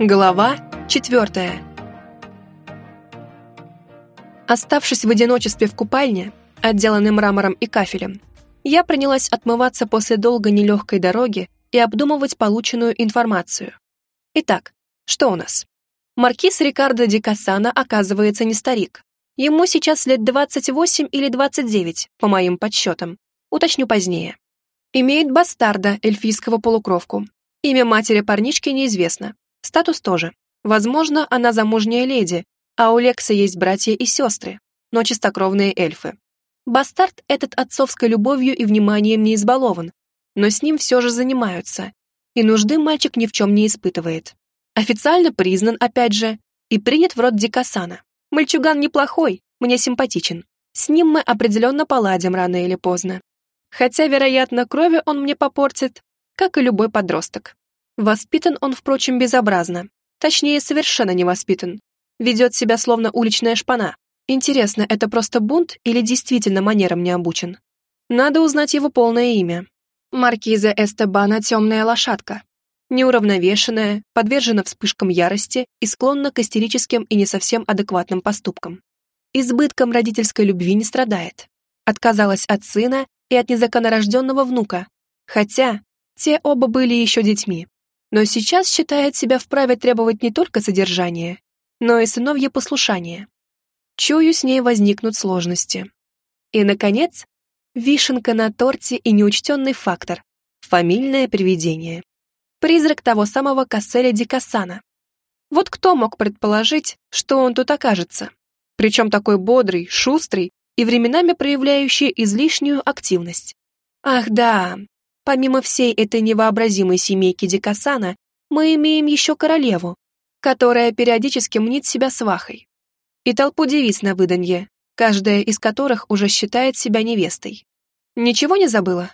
Глава четвертая. Оставшись в одиночестве в купальне, отделанной мрамором и кафелем, я принялась отмываться после долгой нелегкой дороги и обдумывать полученную информацию. Итак, что у нас? Маркиз Рикардо Ди Кассана оказывается не старик. Ему сейчас лет 28 или 29, по моим подсчетам. Уточню позднее. Имеет бастарда, эльфийского полукровку. Имя матери парнишки неизвестно. Статус тоже. Возможно, она замужняя леди, а у Лекса есть братья и сестры, но чистокровные эльфы. Бастард этот отцовской любовью и вниманием не избалован, но с ним все же занимаются, и нужды мальчик ни в чем не испытывает. Официально признан, опять же, и принят в род Дикасана. Мальчуган неплохой, мне симпатичен. С ним мы определенно поладим рано или поздно. Хотя, вероятно, крови он мне попортит, как и любой подросток. Воспитан он, впрочем, безобразно. Точнее, совершенно не воспитан. Ведет себя словно уличная шпана. Интересно, это просто бунт или действительно манерам не обучен? Надо узнать его полное имя. Маркиза Эстебана «Темная лошадка». Неуравновешенная, подвержена вспышкам ярости и склонна к истерическим и не совсем адекватным поступкам. Избытком родительской любви не страдает. Отказалась от сына и от незаконнорожденного внука, хотя те оба были еще детьми. Но сейчас считает себя вправе требовать не только содержания, но и сыновье послушания. Чую, с ней возникнут сложности. И, наконец, вишенка на торте и неучтенный фактор — фамильное привидение. Призрак того самого Касселя Дикасана. Вот кто мог предположить, что он тут окажется? Причем такой бодрый, шустрый и временами проявляющий излишнюю активность. Ах да, помимо всей этой невообразимой семейки Дикасана, мы имеем еще королеву, которая периодически мнит себя свахой. И толпу девиц на выданье, каждая из которых уже считает себя невестой. Ничего не забыла?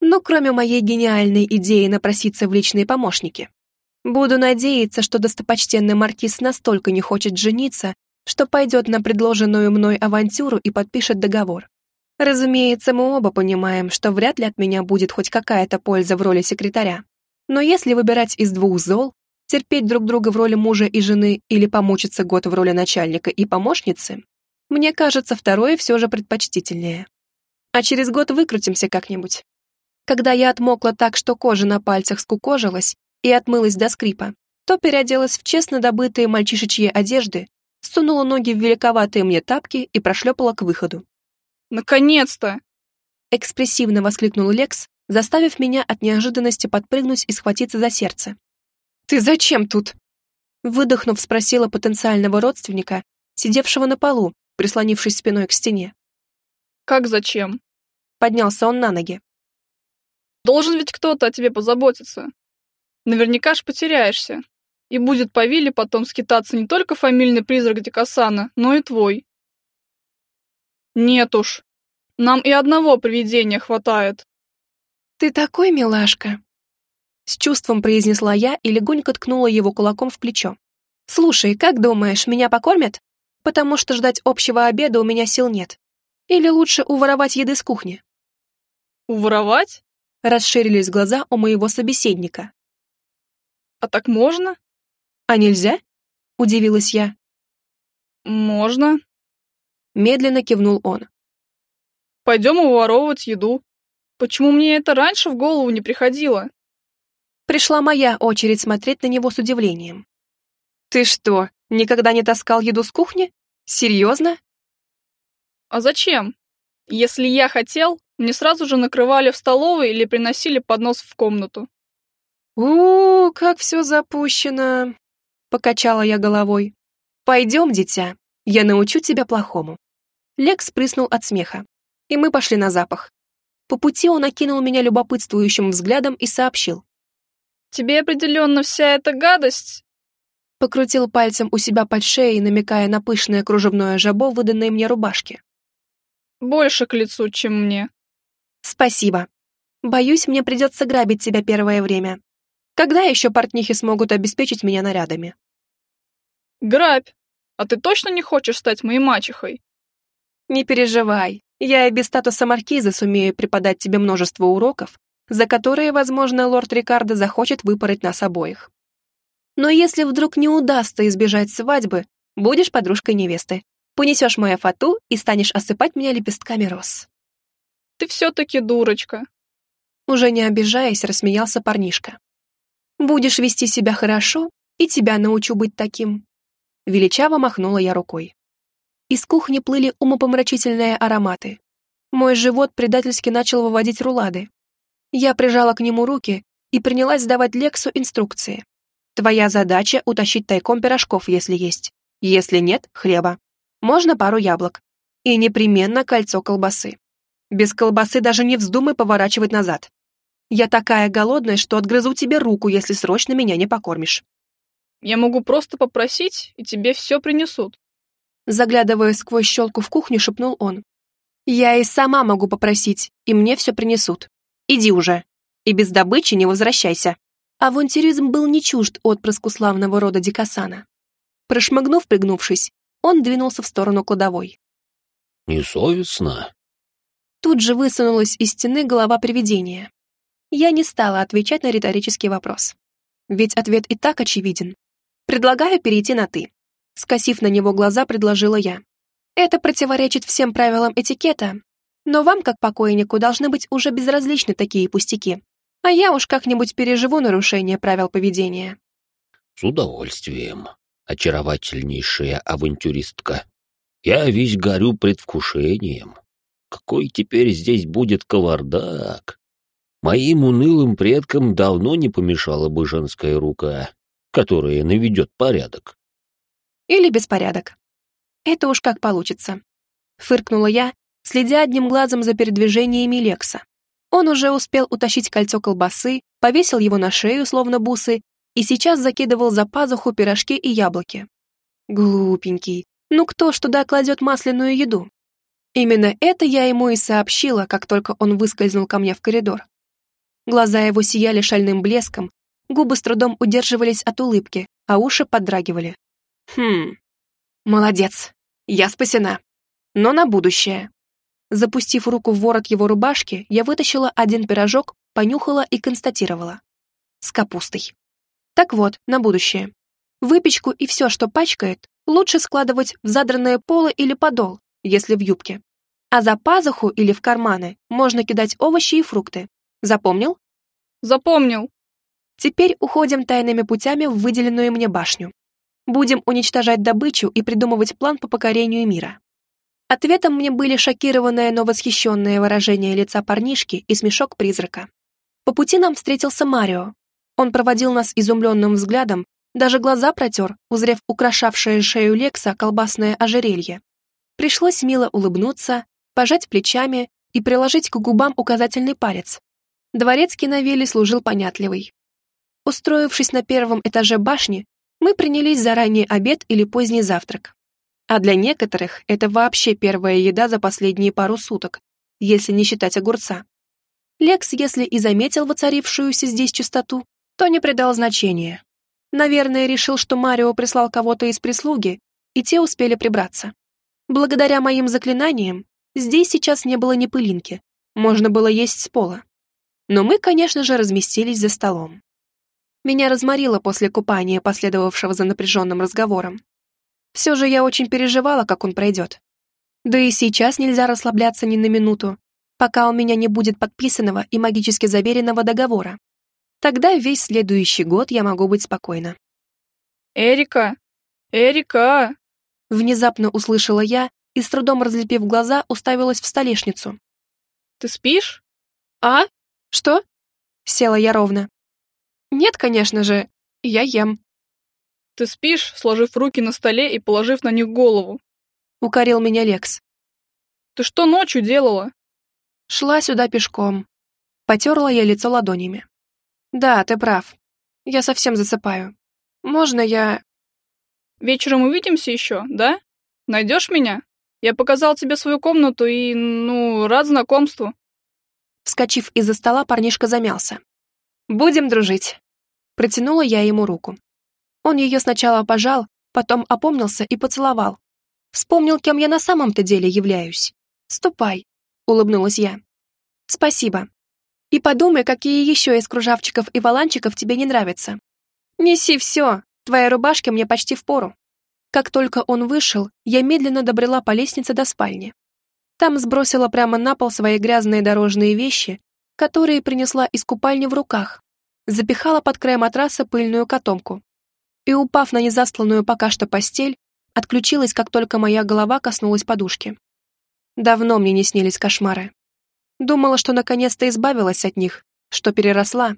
Ну, кроме моей гениальной идеи напроситься в личные помощники. Буду надеяться, что достопочтенный маркиз настолько не хочет жениться, что пойдет на предложенную мной авантюру и подпишет договор. Разумеется, мы оба понимаем, что вряд ли от меня будет хоть какая-то польза в роли секретаря. Но если выбирать из двух зол, терпеть друг друга в роли мужа и жены или помучиться год в роли начальника и помощницы, мне кажется, второе все же предпочтительнее. А через год выкрутимся как-нибудь. Когда я отмокла так, что кожа на пальцах скукожилась и отмылась до скрипа, то переоделась в честно добытые мальчишечьи одежды сунула ноги в великоватые мне тапки и прошлепала к выходу. «Наконец-то!» Экспрессивно воскликнул Лекс, заставив меня от неожиданности подпрыгнуть и схватиться за сердце. «Ты зачем тут?» Выдохнув, спросила потенциального родственника, сидевшего на полу, прислонившись спиной к стене. «Как зачем?» Поднялся он на ноги. «Должен ведь кто-то о тебе позаботиться. Наверняка ж потеряешься. И будет по вилле потом скитаться не только фамильный призрак Дикасана, но и твой. Нет уж, нам и одного привидения хватает. Ты такой милашка. С чувством произнесла я и легонько ткнула его кулаком в плечо. Слушай, как думаешь, меня покормят? Потому что ждать общего обеда у меня сил нет. Или лучше уворовать еды с кухни? Уворовать? Расширились глаза у моего собеседника. А так можно? «А нельзя?» — удивилась я. «Можно», — медленно кивнул он. «Пойдем уворовывать еду. Почему мне это раньше в голову не приходило?» Пришла моя очередь смотреть на него с удивлением. «Ты что, никогда не таскал еду с кухни? Серьезно?» «А зачем? Если я хотел, мне сразу же накрывали в столовой или приносили поднос в комнату». «У, -у как все запущено!» Покачала я головой. «Пойдем, дитя, я научу тебя плохому». Лекс прыснул от смеха, и мы пошли на запах. По пути он окинул меня любопытствующим взглядом и сообщил. «Тебе определенно вся эта гадость...» Покрутил пальцем у себя под шеей, намекая на пышное кружевное жабо, выданное мне рубашке. «Больше к лицу, чем мне». «Спасибо. Боюсь, мне придется грабить тебя первое время. Когда еще портнихи смогут обеспечить меня нарядами? Грабь! А ты точно не хочешь стать моей мачехой? Не переживай, я и без статуса маркиза сумею преподать тебе множество уроков, за которые, возможно, лорд Рикардо захочет выпороть нас обоих. Но если вдруг не удастся избежать свадьбы, будешь подружкой невесты. Понесешь мою фату и станешь осыпать меня лепестками роз. Ты все-таки дурочка. Уже не обижаясь, рассмеялся парнишка. Будешь вести себя хорошо, и тебя научу быть таким. Величаво махнула я рукой. Из кухни плыли умопомрачительные ароматы. Мой живот предательски начал выводить рулады. Я прижала к нему руки и принялась давать Лексу инструкции. Твоя задача — утащить тайком пирожков, если есть. Если нет — хлеба. Можно пару яблок. И непременно кольцо колбасы. Без колбасы даже не вздумай поворачивать назад. Я такая голодная, что отгрызу тебе руку, если срочно меня не покормишь. Я могу просто попросить, и тебе все принесут. Заглядывая сквозь щелку в кухню, шепнул он. Я и сама могу попросить, и мне все принесут. Иди уже. И без добычи не возвращайся. Авантюризм был не чужд отпрыску славного рода Дикасана. Прошмыгнув, пригнувшись, он двинулся в сторону кладовой. «Несовестно?» Тут же высунулась из стены голова привидения. Я не стала отвечать на риторический вопрос. Ведь ответ и так очевиден. Предлагаю перейти на «ты». Скосив на него глаза, предложила я. Это противоречит всем правилам этикета, но вам, как покойнику, должны быть уже безразличны такие пустяки. А я уж как-нибудь переживу нарушение правил поведения. С удовольствием, очаровательнейшая авантюристка. Я весь горю предвкушением. Какой теперь здесь будет кавардак? Моим унылым предкам давно не помешала бы женская рука, которая наведет порядок. Или беспорядок. Это уж как получится. Фыркнула я, следя одним глазом за передвижениями Лекса. Он уже успел утащить кольцо колбасы, повесил его на шею, словно бусы, и сейчас закидывал за пазуху пирожки и яблоки. Глупенький. Ну кто ж туда кладет масляную еду? Именно это я ему и сообщила, как только он выскользнул ко мне в коридор. Глаза его сияли шальным блеском, губы с трудом удерживались от улыбки, а уши подрагивали. Хм, молодец, я спасена. Но на будущее. Запустив руку в ворот его рубашки, я вытащила один пирожок, понюхала и констатировала. С капустой. Так вот, на будущее. Выпечку и все, что пачкает, лучше складывать в задранное поло или подол, если в юбке. А за пазуху или в карманы можно кидать овощи и фрукты. Запомнил? Запомнил. Теперь уходим тайными путями в выделенную мне башню. Будем уничтожать добычу и придумывать план по покорению мира. Ответом мне были шокированное, но восхищенное выражение лица парнишки и смешок призрака. По пути нам встретился Марио. Он проводил нас изумленным взглядом, даже глаза протер, узрев украшавшее шею Лекса колбасное ожерелье. Пришлось мило улыбнуться, пожать плечами и приложить к губам указательный палец. Дворецкий на вилле служил понятливый. Устроившись на первом этаже башни, мы принялись за ранний обед или поздний завтрак. А для некоторых это вообще первая еда за последние пару суток, если не считать огурца. Лекс, если и заметил воцарившуюся здесь чистоту, то не придал значения. Наверное, решил, что Марио прислал кого-то из прислуги, и те успели прибраться. Благодаря моим заклинаниям, здесь сейчас не было ни пылинки, можно было есть с пола. Но мы, конечно же, разместились за столом. Меня разморило после купания, последовавшего за напряженным разговором. Все же я очень переживала, как он пройдет. Да и сейчас нельзя расслабляться ни на минуту, пока у меня не будет подписанного и магически заверенного договора. Тогда весь следующий год я могу быть спокойна. «Эрика! Эрика!» Внезапно услышала я и, с трудом разлепив глаза, уставилась в столешницу. «Ты спишь?» «А? Что?» Села я ровно. «Нет, конечно же, я ем». Ты спишь, сложив руки на столе и положив на них голову. Укорил меня Лекс. Ты что ночью делала? Шла сюда пешком. Потерла я лицо ладонями. Да, ты прав. Я совсем засыпаю. Можно я... Вечером увидимся еще, да? Найдешь меня? Я показал тебе свою комнату и, ну, рад знакомству. Вскочив из-за стола, парнишка замялся. «Будем дружить». Протянула я ему руку. Он ее сначала пожал, потом опомнился и поцеловал. Вспомнил, кем я на самом-то деле являюсь. «Ступай», — улыбнулась я. «Спасибо. И подумай, какие еще из кружавчиков и валанчиков тебе не нравятся. Неси все, Твоя рубашка мне почти впору». Как только он вышел, я медленно добрела по лестнице до спальни. Там сбросила прямо на пол свои грязные дорожные вещи, которые принесла из купальни в руках, запихала под край матраса пыльную котомку и, упав на незастланную пока что постель, отключилась, как только моя голова коснулась подушки. Давно мне не снились кошмары. Думала, что наконец-то избавилась от них, что переросла,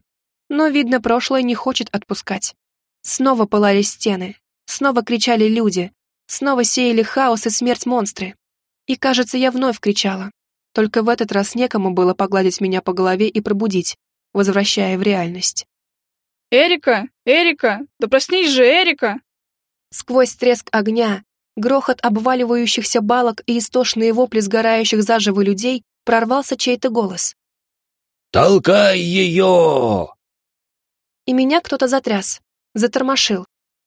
но, видно, прошлое не хочет отпускать. Снова пылали стены, снова кричали люди, снова сеяли хаос и смерть монстры. И, кажется, я вновь кричала. Только в этот раз некому было погладить меня по голове и пробудить, возвращая в реальность. «Эрика! Эрика! Да проснись же, Эрика!» Сквозь треск огня, грохот обваливающихся балок и истошные вопли сгорающих заживо людей прорвался чей-то голос. «Толкай ее!» И меня кто-то затряс, затормошил.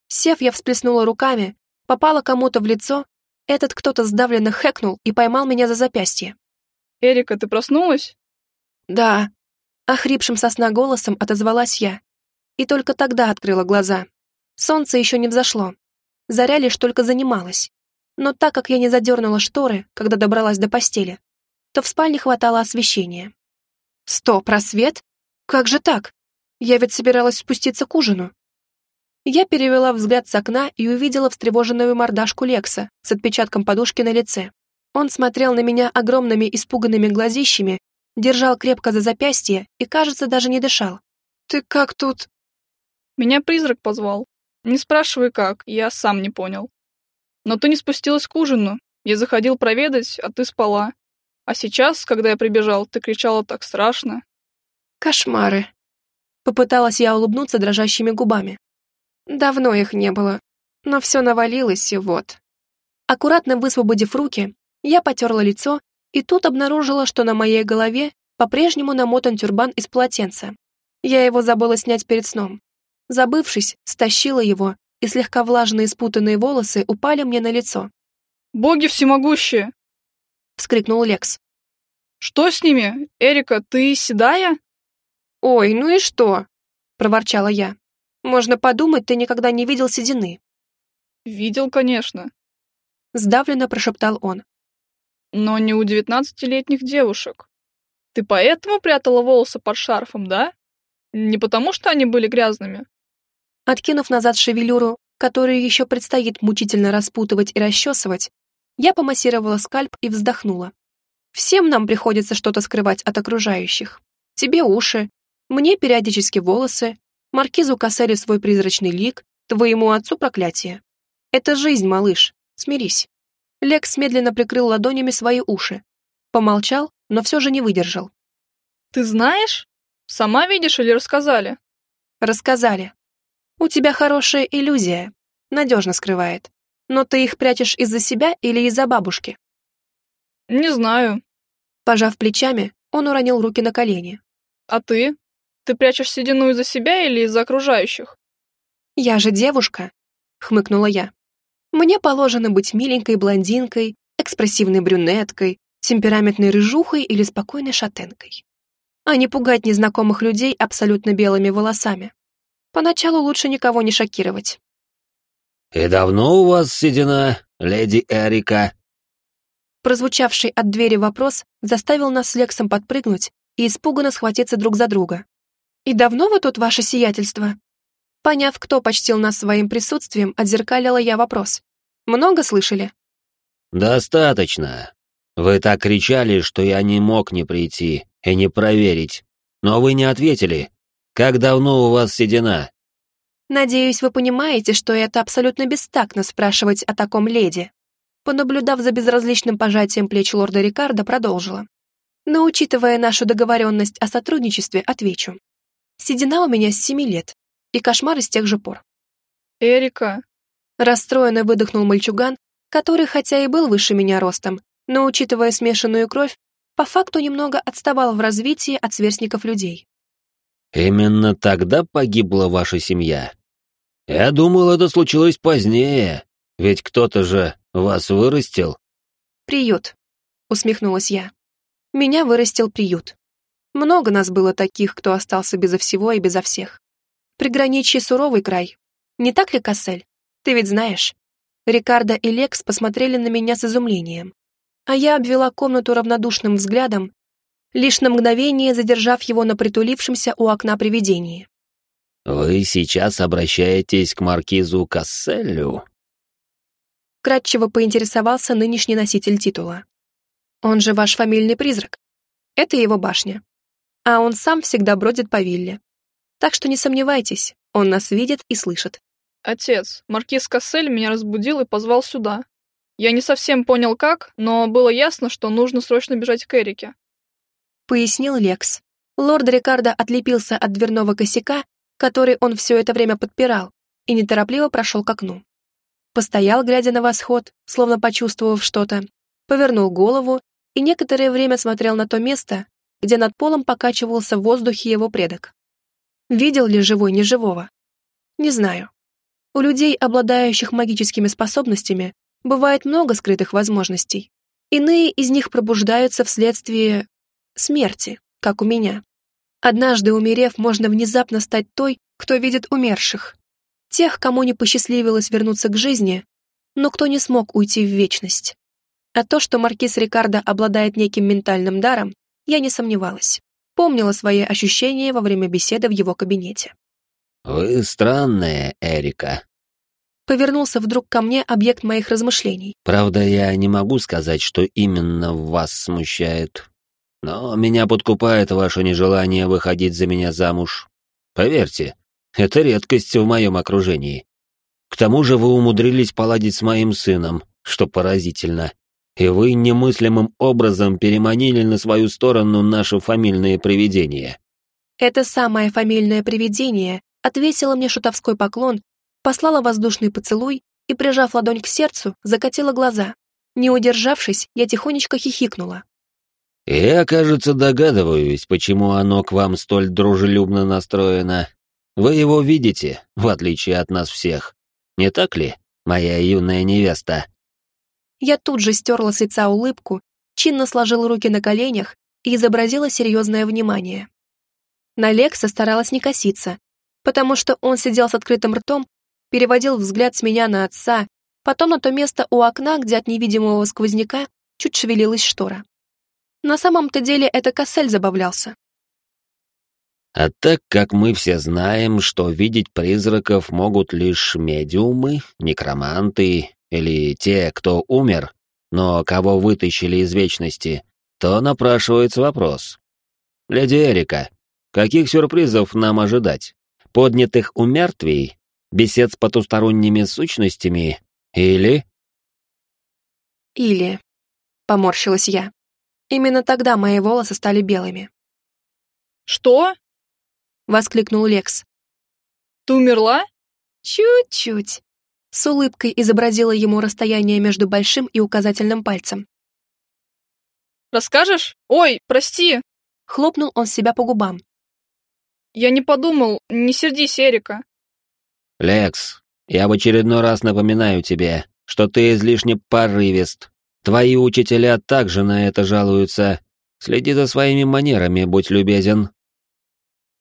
Сев, я всплеснула руками, попала кому-то в лицо, этот кто-то сдавленно хэкнул и поймал меня за запястье. «Эрика, ты проснулась?» «Да», — охрипшим сосна голосом отозвалась я. И только тогда открыла глаза. Солнце еще не взошло. Заря лишь только занималась. Но так как я не задернула шторы, когда добралась до постели, то в спальне хватало освещения. Стоп, просвет? Как же так? Я ведь собиралась спуститься к ужину. Я перевела взгляд с окна и увидела встревоженную мордашку Лекса с отпечатком подушки на лице. Он смотрел на меня огромными испуганными глазищами, держал крепко за запястье и, кажется, даже не дышал. «Ты как тут?» «Меня призрак позвал. Не спрашивай как, я сам не понял. Но ты не спустилась к ужину. Я заходил проведать, а ты спала. А сейчас, когда я прибежал, ты кричала так страшно. Кошмары. Попыталась я улыбнуться дрожащими губами. Давно их не было, но все навалилось, и вот. Аккуратно высвободив руки, я потерла лицо и тут обнаружила, что на моей голове по-прежнему намотан тюрбан из полотенца. Я его забыла снять перед сном. Забывшись, стащила его, и слегка влажные спутанные волосы упали мне на лицо. «Боги всемогущие!» — вскрикнул Лекс. «Что с ними? Эрика, ты седая?» «Ой, ну и что?» — проворчала я. «Можно подумать, ты никогда не видел седины». «Видел, конечно», — сдавленно прошептал он. «Но не у девятнадцатилетних девушек. Ты поэтому прятала волосы под шарфом, да? Не потому, что они были грязными?» Откинув назад шевелюру, которую еще предстоит мучительно распутывать и расчесывать, я помассировала скальп и вздохнула. Всем нам приходится что-то скрывать от окружающих. Тебе уши, мне периодически волосы, маркизу Кассери свой призрачный лик, твоему отцу проклятие. Это жизнь, малыш, смирись. Лекс медленно прикрыл ладонями свои уши. Помолчал, но все же не выдержал. «Ты знаешь? Сама видишь или рассказали?» «Рассказали. У тебя хорошая иллюзия, надежно скрывает. Но ты их прячешь из-за себя или из-за бабушки? Не знаю. Пожав плечами, он уронил руки на колени. А ты? Ты прячешь седину из-за себя или из-за окружающих? Я же девушка, хмыкнула я. Мне положено быть миленькой блондинкой, экспрессивной брюнеткой, темпераментной рыжухой или спокойной шатенкой. А не пугать незнакомых людей абсолютно белыми волосами. Поначалу лучше никого не шокировать. «И давно у вас седина, леди Эрика?» Прозвучавший от двери вопрос заставил нас с Лексом подпрыгнуть и испуганно схватиться друг за друга. «И давно вы тут, ваше сиятельство?» Поняв, кто почтил нас своим присутствием, отзеркалила я вопрос. «Много слышали?» «Достаточно. Вы так кричали, что я не мог не прийти и не проверить. Но вы не ответили. Как давно у вас седина?» Надеюсь, вы понимаете, что это абсолютно бестактно спрашивать о таком леди. Понаблюдав за безразличным пожатием плеч лорда Рикардо, продолжила. Но учитывая нашу договоренность о сотрудничестве, отвечу. Седина у меня с семи лет, и кошмары с тех же пор. «Эрика!» Расстроенно выдохнул мальчуган, который хотя и был выше меня ростом, но, учитывая смешанную кровь, по факту немного отставал в развитии от сверстников людей. «Именно тогда погибла ваша семья?» Я думал, это случилось позднее, ведь кто-то же вас вырастил. Приют, усмехнулась я. Меня вырастил приют. Много нас было таких, кто остался безо всего и безо всех. Приграничье суровый край. Не так ли, Кассель? Ты ведь знаешь. Рикардо и Лекс посмотрели на меня с изумлением, а я обвела комнату равнодушным взглядом, лишь на мгновение задержав его на притулившемся у окна привидении. «Вы сейчас обращаетесь к маркизу Касселю?» Кратчево поинтересовался нынешний носитель титула. «Он же ваш фамильный призрак. Это его башня. А он сам всегда бродит по вилле. Так что не сомневайтесь, он нас видит и слышит. Отец, маркиз Кассель меня разбудил и позвал сюда. Я не совсем понял как, но было ясно, что нужно срочно бежать к Эрике. Пояснил Лекс. Лорд Рикардо отлепился от дверного косяка, который он все это время подпирал, и неторопливо прошел к окну. Постоял, глядя на восход, словно почувствовав что-то, повернул голову и некоторое время смотрел на то место, где над полом покачивался в воздухе его предок. Видел ли живой неживого? Не знаю. У людей, обладающих магическими способностями, бывает много скрытых возможностей. Иные из них пробуждаются вследствие смерти, как у меня. Однажды умерев, можно внезапно стать той, кто видит умерших. Тех, кому не посчастливилось вернуться к жизни, но кто не смог уйти в вечность. А то, что маркиз Рикардо обладает неким ментальным даром, я не сомневалась. Помнила свои ощущения во время беседы в его кабинете. «Вы странная, Эрика». Повернулся вдруг ко мне объект моих размышлений. «Правда, я не могу сказать, что именно вас смущает. Но меня подкупает ваше нежелание выходить за меня замуж. Поверьте, это редкость в моем окружении. К тому же вы умудрились поладить с моим сыном, что поразительно. И вы немыслимым образом переманили на свою сторону наше фамильное привидение. Это самое фамильное привидение отвесила мне шутовской поклон, послала воздушный поцелуй и, прижав ладонь к сердцу, закатила глаза. Не удержавшись, я тихонечко хихикнула. «Я, кажется, догадываюсь, почему оно к вам столь дружелюбно настроено. Вы его видите, в отличие от нас всех. Не так ли, моя юная невеста?» Я тут же стерла с лица улыбку, чинно сложила руки на коленях и изобразила серьезное внимание. На Лекса старалась не коситься, потому что он сидел с открытым ртом, переводил взгляд с меня на отца, потом на то место у окна, где от невидимого сквозняка чуть шевелилась штора. На самом-то деле это Кассель забавлялся. А так как мы все знаем, что видеть призраков могут лишь медиумы, некроманты или те, кто умер, но кого вытащили из вечности, то напрашивается вопрос. Леди Эрика, каких сюрпризов нам ожидать? поднятых у мертвей, бесед с потусторонними сущностями или... Или... Поморщилась я. Именно тогда мои волосы стали белыми. «Что?» — воскликнул Лекс. «Ты умерла?» «Чуть-чуть». С улыбкой изобразила ему расстояние между большим и указательным пальцем. «Расскажешь? Ой, прости!» Хлопнул он себя по губам. Я не подумал, не сердись, Эрика. Лекс, я в очередной раз напоминаю тебе, что ты излишне порывист. Твои учителя также на это жалуются. Следи за своими манерами, будь любезен.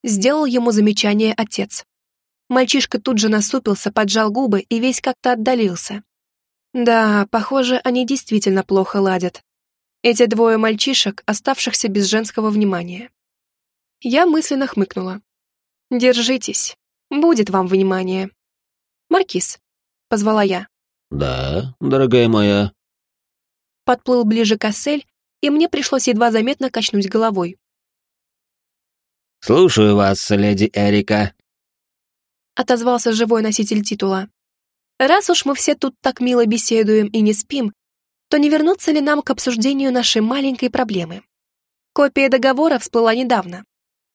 Сделал ему замечание отец. Мальчишка тут же насупился, поджал губы и весь как-то отдалился. Да, похоже, они действительно плохо ладят. Эти двое мальчишек, оставшихся без женского внимания. Я мысленно хмыкнула. «Держитесь. Будет вам внимание». «Маркиз», — позвала я. «Да, дорогая моя». Подплыл ближе Кассель, и мне пришлось едва заметно качнуть головой. «Слушаю вас, леди Эрика», — отозвался живой носитель титула. «Раз уж мы все тут так мило беседуем и не спим, то не вернуться ли нам к обсуждению нашей маленькой проблемы? Копия договора всплыла недавно.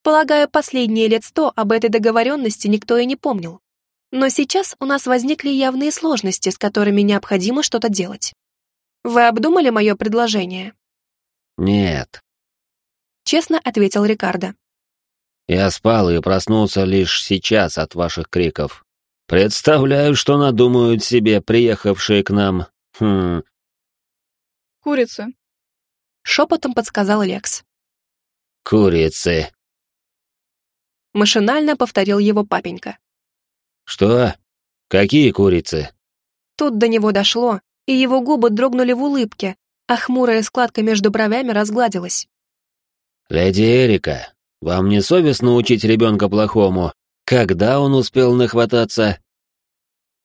Полагаю, последние лет сто об этой договоренности никто и не помнил. Но сейчас у нас возникли явные сложности, с которыми необходимо что-то делать. Вы обдумали мое предложение? Нет. Честно ответил Рикардо. Я спал и проснулся лишь сейчас от ваших криков. Представляю, что надумают себе приехавшие к нам. Хм. Курицы. Шепотом подсказал Лекс. Курицы. Машинально повторил его папенька. «Что?» Какие курицы? Тут до него дошло, и его губы дрогнули в улыбке, а хмурая складка между бровями разгладилась. «Леди Эрика, вам не совестно учить ребенка плохому? Когда он успел нахвататься?»